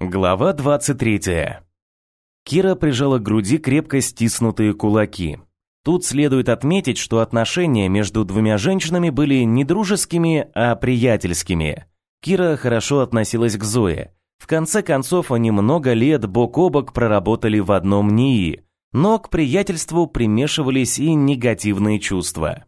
Глава 23. Кира прижала к груди крепко стиснутые кулаки. Тут следует отметить, что отношения между двумя женщинами были не дружескими, а приятельскими. Кира хорошо относилась к Зое. В конце концов, они много лет бок о бок проработали в одном НИИ, но к приятельству примешивались и негативные чувства.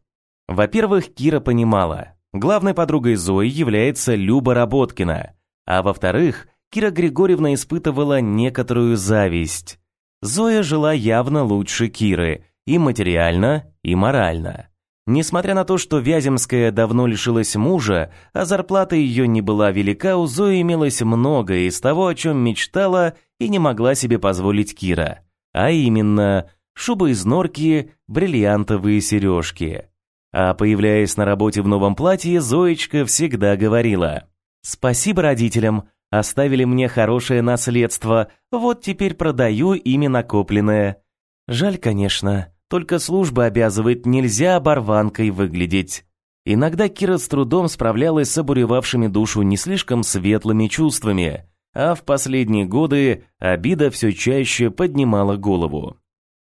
Во-первых, Кира понимала, главной подругой Зои является Люба Работкина, а во-вторых, Кира Григорьевна испытывала некоторую зависть. Зоя жила явно лучше Киры, и материально, и морально. Несмотря на то, что Вяземская давно лишилась мужа, а зарплата ее не была велика, у Зои имелось многое из того, о чем мечтала и не могла себе позволить Кира. А именно, шуба из норки, бриллиантовые сережки. А появляясь на работе в новом платье, Зоечка всегда говорила «Спасибо родителям, Оставили мне хорошее наследство, вот теперь продаю ими накопленное. Жаль, конечно, только служба обязывает, нельзя оборванкой выглядеть. Иногда Кира с трудом справлялась с обуревавшими душу не слишком светлыми чувствами, а в последние годы обида все чаще поднимала голову.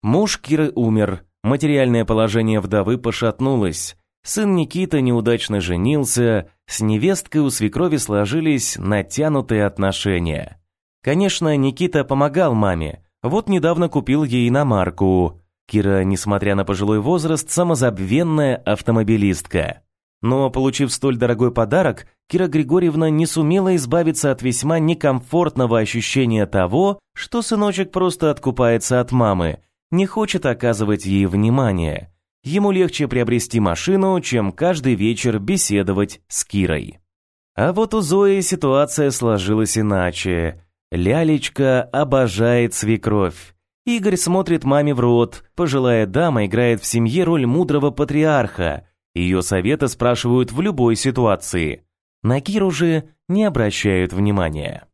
Муж Киры умер, материальное положение вдовы пошатнулось, Сын Никита неудачно женился, с невесткой у свекрови сложились натянутые отношения. Конечно, Никита помогал маме. Вот недавно купил ей иномарку. Кира, несмотря на пожилой возраст, самозабвенная автомобилистка. Но, получив столь дорогой подарок, Кира Григорьевна не сумела избавиться от весьма некомфортного ощущения того, что сыночек просто откупается от мамы, не хочет оказывать ей внимания. Ему легче приобрести машину, чем каждый вечер беседовать с Кирой. А вот у Зои ситуация сложилась иначе. Лялечка обожает свекровь. Игорь смотрит маме в рот. Пожилая дама играет в семье роль мудрого патриарха. Ее советы спрашивают в любой ситуации. На Киру же не обращают внимания.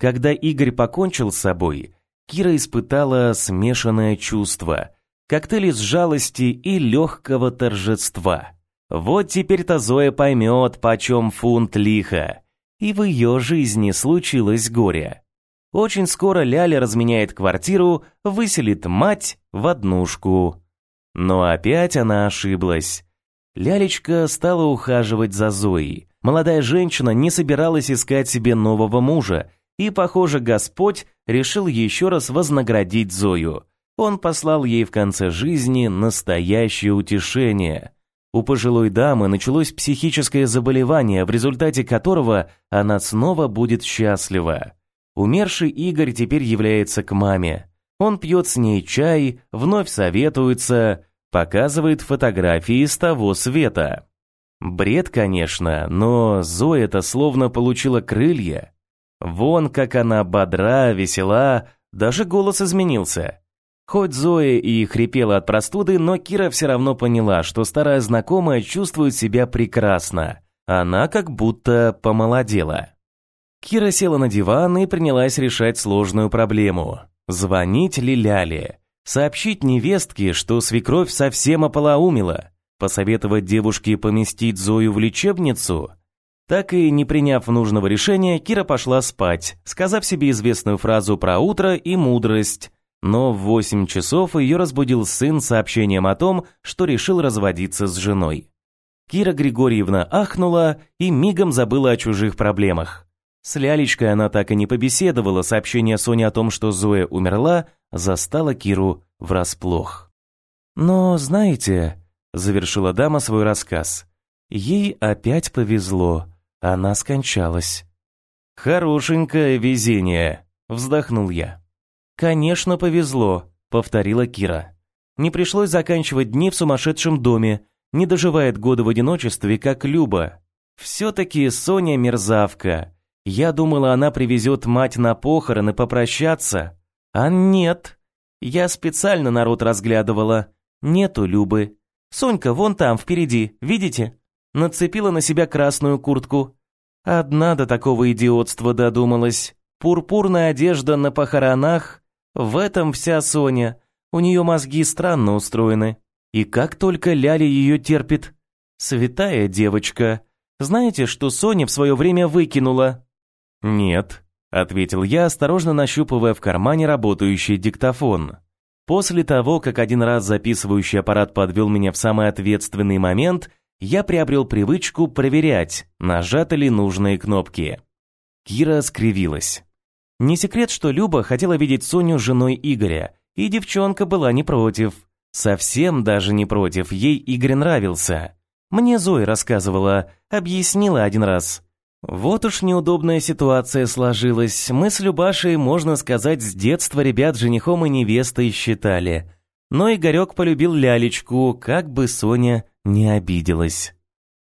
Когда Игорь покончил с собой, Кира испытала смешанное чувство – коктейль из жалости и легкого торжества. Вот теперь-то Зоя поймет, почем фунт лиха. И в ее жизни случилось горе. Очень скоро Ляля разменяет квартиру, выселит мать в однушку. Но опять она ошиблась. Лялечка стала ухаживать за Зоей. Молодая женщина не собиралась искать себе нового мужа, и, похоже, Господь решил еще раз вознаградить Зою – он послал ей в конце жизни настоящее утешение. У пожилой дамы началось психическое заболевание, в результате которого она снова будет счастлива. Умерший Игорь теперь является к маме. Он пьет с ней чай, вновь советуется, показывает фотографии с того света. Бред, конечно, но Зоя-то словно получила крылья. Вон как она бодра, весела, даже голос изменился. Хоть Зоя и хрипела от простуды, но Кира все равно поняла, что старая знакомая чувствует себя прекрасно. Она как будто помолодела. Кира села на диван и принялась решать сложную проблему. Звонить ли Ляле? Сообщить невестке, что свекровь совсем ополоумила? Посоветовать девушке поместить Зою в лечебницу? Так и не приняв нужного решения, Кира пошла спать, сказав себе известную фразу про утро и мудрость – но в 8 часов ее разбудил сын сообщением о том, что решил разводиться с женой. Кира Григорьевна ахнула и мигом забыла о чужих проблемах. С Лялечкой она так и не побеседовала, сообщение Сони о том, что Зоя умерла, застала Киру врасплох. «Но, знаете», — завершила дама свой рассказ, — «ей опять повезло, она скончалась». «Хорошенькое везение», — вздохнул я. «Конечно, повезло», — повторила Кира. «Не пришлось заканчивать дни в сумасшедшем доме, не доживает годы в одиночестве, как Люба. Все-таки Соня мерзавка. Я думала, она привезет мать на похороны попрощаться. А нет. Я специально народ разглядывала. Нету Любы. Сонька вон там, впереди, видите? Нацепила на себя красную куртку. Одна до такого идиотства додумалась. Пурпурная одежда на похоронах в этом вся Соня. У нее мозги странно устроены. И как только Ляля ее терпит. Святая девочка. Знаете, что Соня в свое время выкинула? Нет. ответил я, осторожно нащупывая в кармане работающий диктофон. После того, как один раз записывающий аппарат подвел меня в самый ответственный момент, я приобрел привычку проверять, нажаты ли нужные кнопки. Кира скривилась. Не секрет, что Люба хотела видеть Соню женой Игоря, и девчонка была не против. Совсем даже не против, ей Игорь нравился. Мне Зоя рассказывала, объяснила один раз. Вот уж неудобная ситуация сложилась. Мы с Любашей, можно сказать, с детства ребят женихом и невестой считали. Но Игорек полюбил лялечку, как бы Соня не обиделась.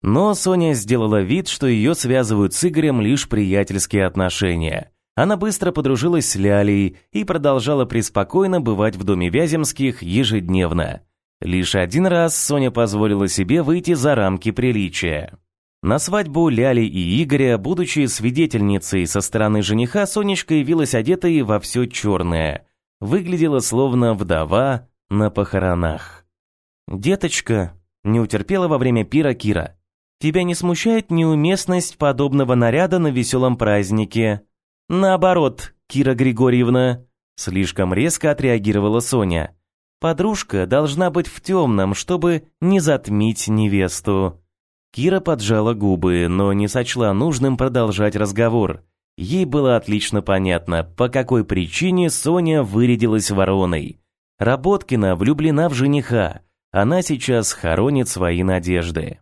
Но Соня сделала вид, что ее связывают с Игорем лишь приятельские отношения. Она быстро подружилась с Лялей и продолжала преспокойно бывать в доме Вяземских ежедневно. Лишь один раз Соня позволила себе выйти за рамки приличия. На свадьбу Ляли и Игоря, будучи свидетельницей со стороны жениха, Сонечка явилась одетой во все черное. Выглядела словно вдова на похоронах. «Деточка», — не утерпела во время пира Кира, «тебя не смущает неуместность подобного наряда на веселом празднике?» «Наоборот, Кира Григорьевна», — слишком резко отреагировала Соня. «Подружка должна быть в темном, чтобы не затмить невесту». Кира поджала губы, но не сочла нужным продолжать разговор. Ей было отлично понятно, по какой причине Соня вырядилась вороной. Работкина влюблена в жениха. Она сейчас хоронит свои надежды.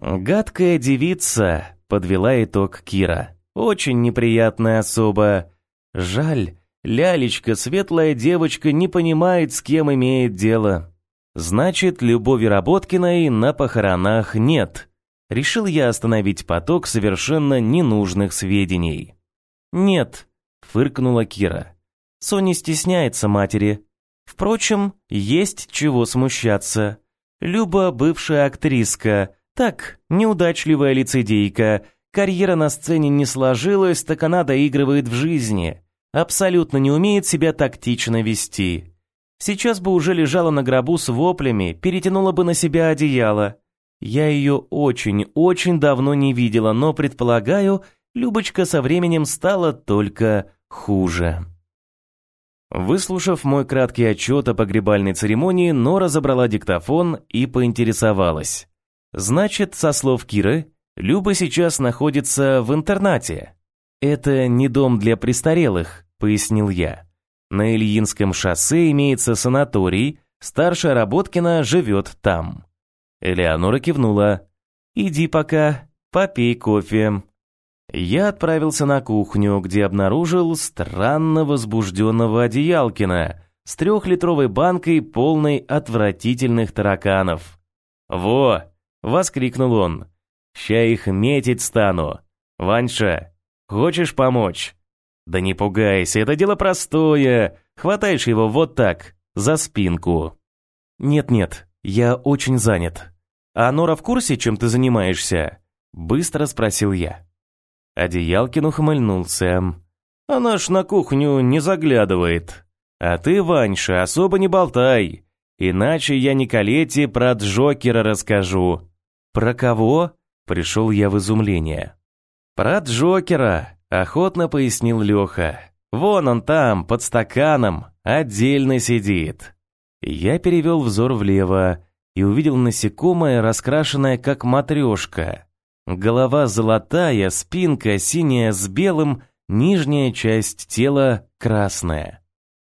«Гадкая девица», — подвела итог Кира. «Очень неприятная особа. Жаль, Лялечка, светлая девочка, не понимает, с кем имеет дело. Значит, Любови Работкиной на похоронах нет» решил я остановить поток совершенно ненужных сведений. «Нет», — фыркнула Кира. «Соня стесняется матери. Впрочем, есть чего смущаться. Люба бывшая актриска, так, неудачливая лицедейка, карьера на сцене не сложилась, так она доигрывает в жизни. Абсолютно не умеет себя тактично вести. Сейчас бы уже лежала на гробу с воплями, перетянула бы на себя одеяло. Я ее очень-очень давно не видела, но, предполагаю, Любочка со временем стала только хуже. Выслушав мой краткий отчет о погребальной церемонии, Нора забрала диктофон и поинтересовалась. «Значит, со слов Киры, Люба сейчас находится в интернате». «Это не дом для престарелых», — пояснил я. «На Ильинском шоссе имеется санаторий, старшая Работкина живет там». Элеонора кивнула. «Иди пока, попей кофе». Я отправился на кухню, где обнаружил странно возбужденного Одеялкина с трехлитровой банкой, полной отвратительных тараканов. «Во!» — воскликнул он. «Ща их метить стану. Ваньша, хочешь помочь?» «Да не пугайся, это дело простое. Хватаешь его вот так, за спинку». «Нет-нет, я очень занят. А Нора в курсе, чем ты занимаешься? Быстро спросил я. Одеялкин ухмыльнулся. Она ж на кухню не заглядывает. А ты, Ваньша, особо не болтай. Иначе я Николете про Джокера расскажу. Про кого? Пришел я в изумление. Про Джокера, охотно пояснил Леха. Вон он там, под стаканом, отдельно сидит. Я перевел взор влево и увидел насекомое, раскрашенное как матрешка. Голова золотая, спинка синяя с белым, нижняя часть тела красная.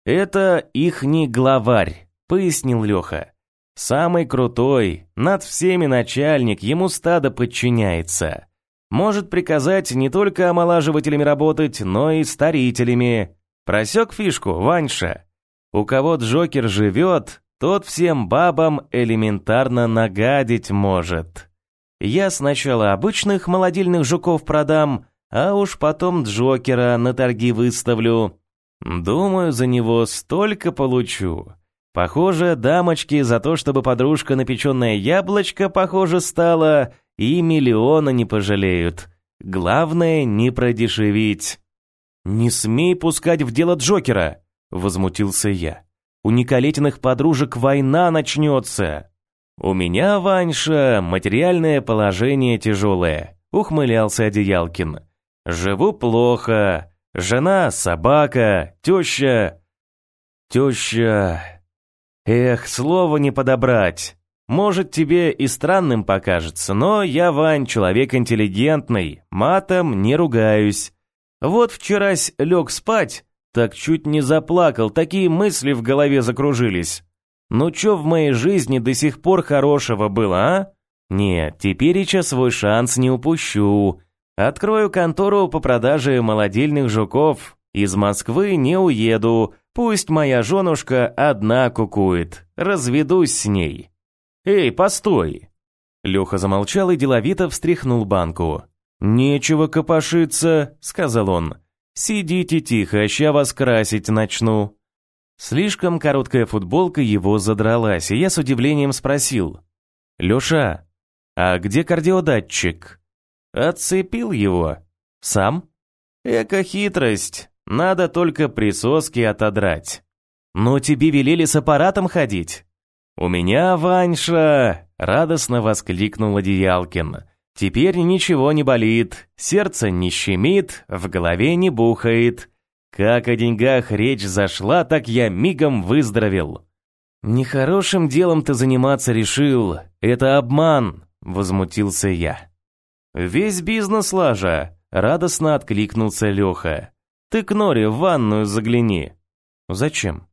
«Это ихний главарь», — пояснил Леха. «Самый крутой, над всеми начальник, ему стадо подчиняется. Может приказать не только омолаживателями работать, но и старителями. Просек фишку, Ваньша? У кого Джокер живет, тот всем бабам элементарно нагадить может. Я сначала обычных молодильных жуков продам, а уж потом Джокера на торги выставлю. Думаю, за него столько получу. Похоже, дамочки за то, чтобы подружка напеченное яблочко, похоже, стала, и миллиона не пожалеют. Главное, не продешевить. «Не смей пускать в дело Джокера!» — возмутился я. У Николетиных подружек война начнется. У меня, Ваньша, материальное положение тяжелое, ухмылялся Одеялкин. Живу плохо, Жена, собака, теща... Теща... Эх, слово не подобрать. Может, тебе и странным покажется, но я, Вань, человек интеллигентный, матом не ругаюсь. Вот вчерась лег спать, так чуть не заплакал, такие мысли в голове закружились. Ну чё в моей жизни до сих пор хорошего было, а? Нет, теперь я свой шанс не упущу. Открою контору по продаже молодильных жуков. Из Москвы не уеду. Пусть моя женушка одна кукует. Разведусь с ней. Эй, постой. Леха замолчал и деловито встряхнул банку. «Нечего копошиться», — сказал он. «Сидите тихо, ща вас красить начну». Слишком короткая футболка его задралась, и я с удивлением спросил. «Леша, а где кардиодатчик?» «Отцепил его. Сам?» «Эко-хитрость. Надо только присоски отодрать». «Но тебе велели с аппаратом ходить?» «У меня, Ваньша!» — радостно воскликнул Одеялкин. «Теперь ничего не болит, сердце не щемит, в голове не бухает. Как о деньгах речь зашла, так я мигом выздоровел». «Нехорошим делом ты заниматься решил. Это обман», — возмутился я. «Весь бизнес лажа», — радостно откликнулся Леха. «Ты к Норе в ванную загляни». «Зачем?»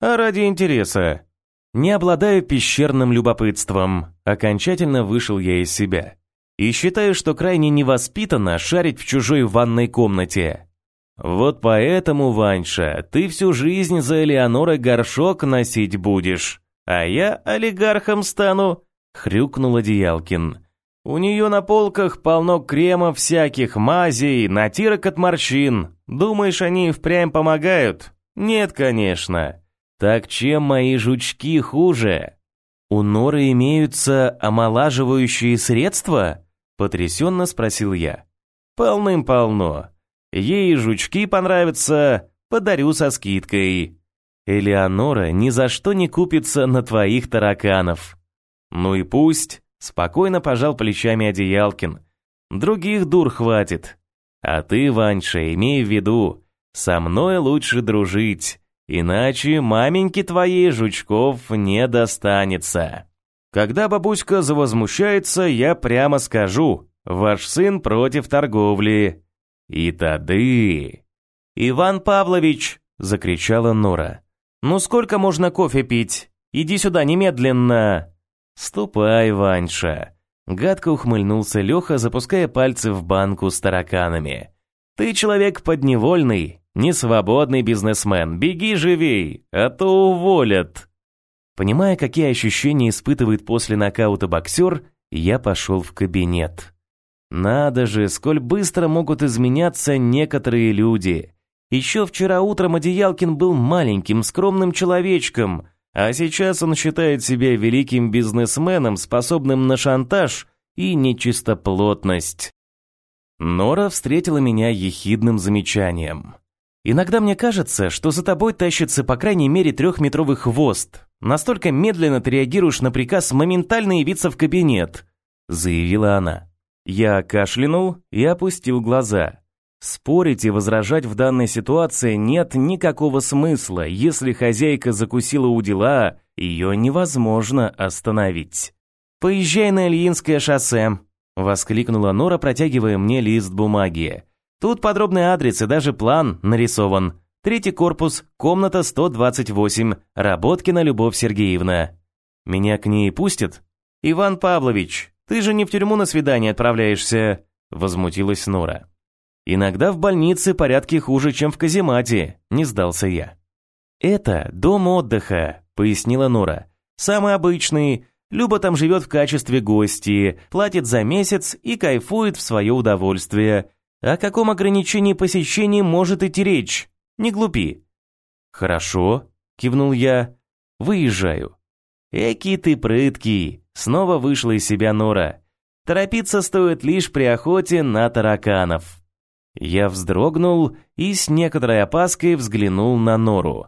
«А ради интереса. Не обладаю пещерным любопытством, окончательно вышел я из себя. И считаю, что крайне невоспитанно шарить в чужой ванной комнате. Вот поэтому, Ваньша, ты всю жизнь за Элеонорой горшок носить будешь, а я олигархом стану, хрюкнул Одеялкин. У нее на полках полно крема всяких, мазей, натирок от морщин. Думаешь, они впрямь помогают? Нет, конечно. Так чем мои жучки хуже? У Норы имеются омолаживающие средства? Потрясенно спросил я. Полным-полно. Ей жучки понравятся, подарю со скидкой. Элеонора ни за что не купится на твоих тараканов. Ну и пусть, спокойно пожал плечами Одеялкин. Других дур хватит. А ты, Ваньша, имей в виду, со мной лучше дружить. Иначе маменьке твоей жучков не достанется. Когда бабуська завозмущается, я прямо скажу, ваш сын против торговли. И тады... «Иван Павлович!» — закричала Нора. «Ну сколько можно кофе пить? Иди сюда немедленно!» «Ступай, Ваньша!» Гадко ухмыльнулся Леха, запуская пальцы в банку с тараканами. «Ты человек подневольный, Несвободный бизнесмен, беги живей, а то уволят. Понимая, какие ощущения испытывает после нокаута боксер, я пошел в кабинет. Надо же, сколь быстро могут изменяться некоторые люди. Еще вчера утром Одеялкин был маленьким, скромным человечком, а сейчас он считает себя великим бизнесменом, способным на шантаж и нечистоплотность. Нора встретила меня ехидным замечанием. Иногда мне кажется, что за тобой тащится по крайней мере трехметровый хвост. Настолько медленно ты реагируешь на приказ моментально явиться в кабинет», — заявила она. Я кашлянул и опустил глаза. Спорить и возражать в данной ситуации нет никакого смысла. Если хозяйка закусила у дела, ее невозможно остановить. «Поезжай на Ильинское шоссе», — воскликнула Нора, протягивая мне лист бумаги. Тут подробный адрес и даже план нарисован. Третий корпус, комната 128, Работкина Любовь Сергеевна. Меня к ней пустят? Иван Павлович, ты же не в тюрьму на свидание отправляешься, возмутилась Нора. Иногда в больнице порядки хуже, чем в каземате, не сдался я. Это дом отдыха, пояснила Нора. Самый обычный. Люба там живет в качестве гости, платит за месяц и кайфует в свое удовольствие. О каком ограничении посещений может идти речь? Не глупи. Хорошо, кивнул я. Выезжаю. Эки ты прыткий, снова вышла из себя Нора. Торопиться стоит лишь при охоте на тараканов. Я вздрогнул и с некоторой опаской взглянул на Нору.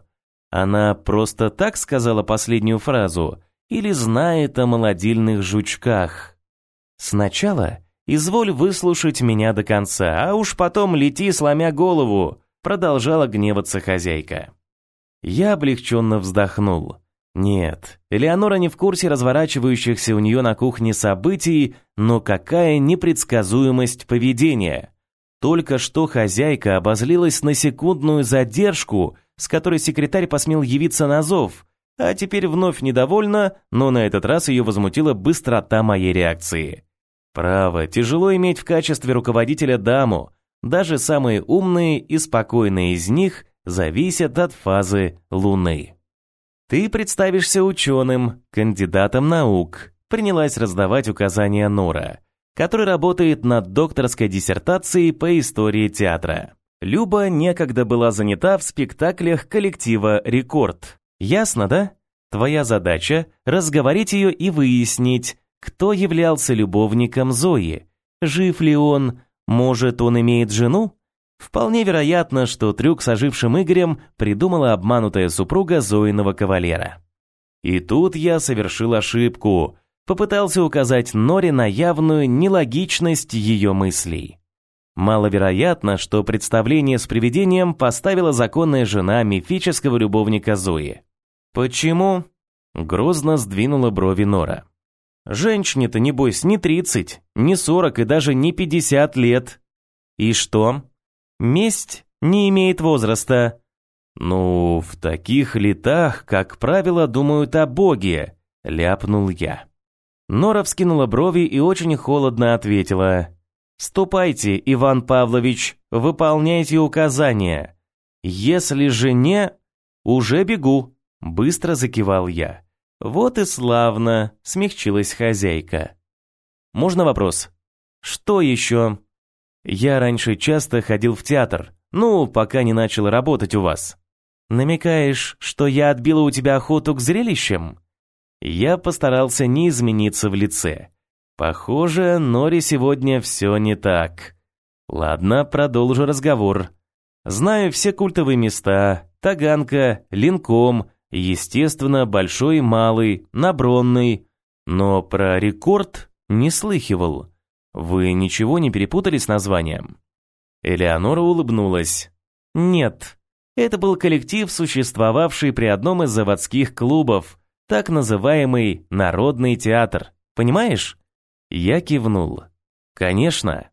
Она просто так сказала последнюю фразу или знает о молодильных жучках? Сначала Изволь выслушать меня до конца, а уж потом лети, сломя голову. продолжала гневаться хозяйка. Я облегченно вздохнул. Нет, Элеонора не в курсе разворачивающихся у нее на кухне событий, но какая непредсказуемость поведения. Только что хозяйка обозлилась на секундную задержку, с которой секретарь посмел явиться на зов, а теперь вновь недовольна, но на этот раз ее возмутила быстрота моей реакции. Право, тяжело иметь в качестве руководителя даму. Даже самые умные и спокойные из них зависят от фазы Луны. Ты представишься ученым, кандидатом наук, принялась раздавать указания Нора, который работает над докторской диссертацией по истории театра. Люба некогда была занята в спектаклях коллектива «Рекорд». Ясно, да? Твоя задача – разговорить ее и выяснить, кто являлся любовником Зои? Жив ли он? Может, он имеет жену? Вполне вероятно, что трюк с ожившим Игорем придумала обманутая супруга Зоиного кавалера. И тут я совершил ошибку. Попытался указать Норе на явную нелогичность ее мыслей. Маловероятно, что представление с привидением поставила законная жена мифического любовника Зои. «Почему?» — грозно сдвинула брови Нора. Женщине-то, небось, не 30, не 40 и даже не 50 лет. И что? Месть не имеет возраста. Ну, в таких летах, как правило, думают о Боге, ляпнул я. Нора вскинула брови и очень холодно ответила. «Ступайте, Иван Павлович, выполняйте указания. Если же не, уже бегу», — быстро закивал я. Вот и славно, смягчилась хозяйка. Можно вопрос? Что еще? Я раньше часто ходил в театр, ну, пока не начал работать у вас. Намекаешь, что я отбила у тебя охоту к зрелищам? Я постарался не измениться в лице. Похоже, Нори сегодня все не так. Ладно, продолжу разговор. Знаю все культовые места: Таганка, Линком, Естественно, большой и малый, набронный. Но про рекорд не слыхивал. Вы ничего не перепутали с названием? Элеонора улыбнулась. Нет, это был коллектив, существовавший при одном из заводских клубов, так называемый Народный театр. Понимаешь? Я кивнул. Конечно,